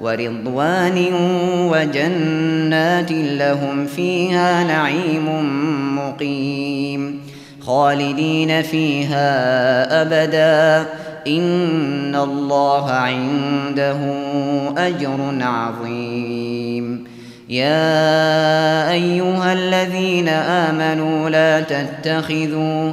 ورضوان وجنات لهم فيها نعيم مقيم خالدين فيها أبدا إن الله عنده أجر عظيم. يا أيها الذين آمنوا لا تتخذوا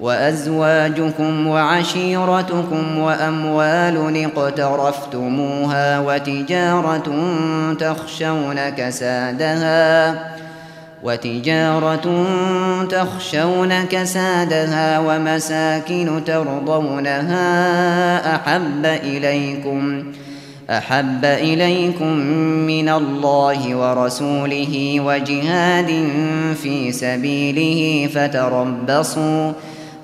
وأزواجكم وعشيرتكم وأموال اقترفتموها وتجارة تخشون كسادها وتجارة تخشون كسادها ومساكن ترضونها أحب إليكم أحب إليكم من الله ورسوله وجهاد في سبيله فتربصوا فتربصوا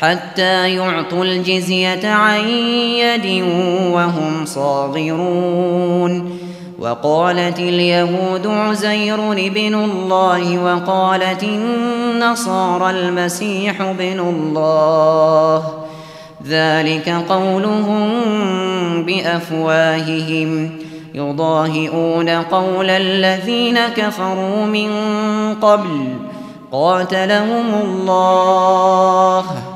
حتى يعطوا الجزية عن يد وهم صاغرون. وقالت اليهود عزير بن الله وقالت النصارى المسيح بن الله. ذلك قولهم بأفواههم. يضاهئون قول الذين كفروا من قبل. قاتلهم الله.